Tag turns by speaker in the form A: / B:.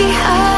A: behind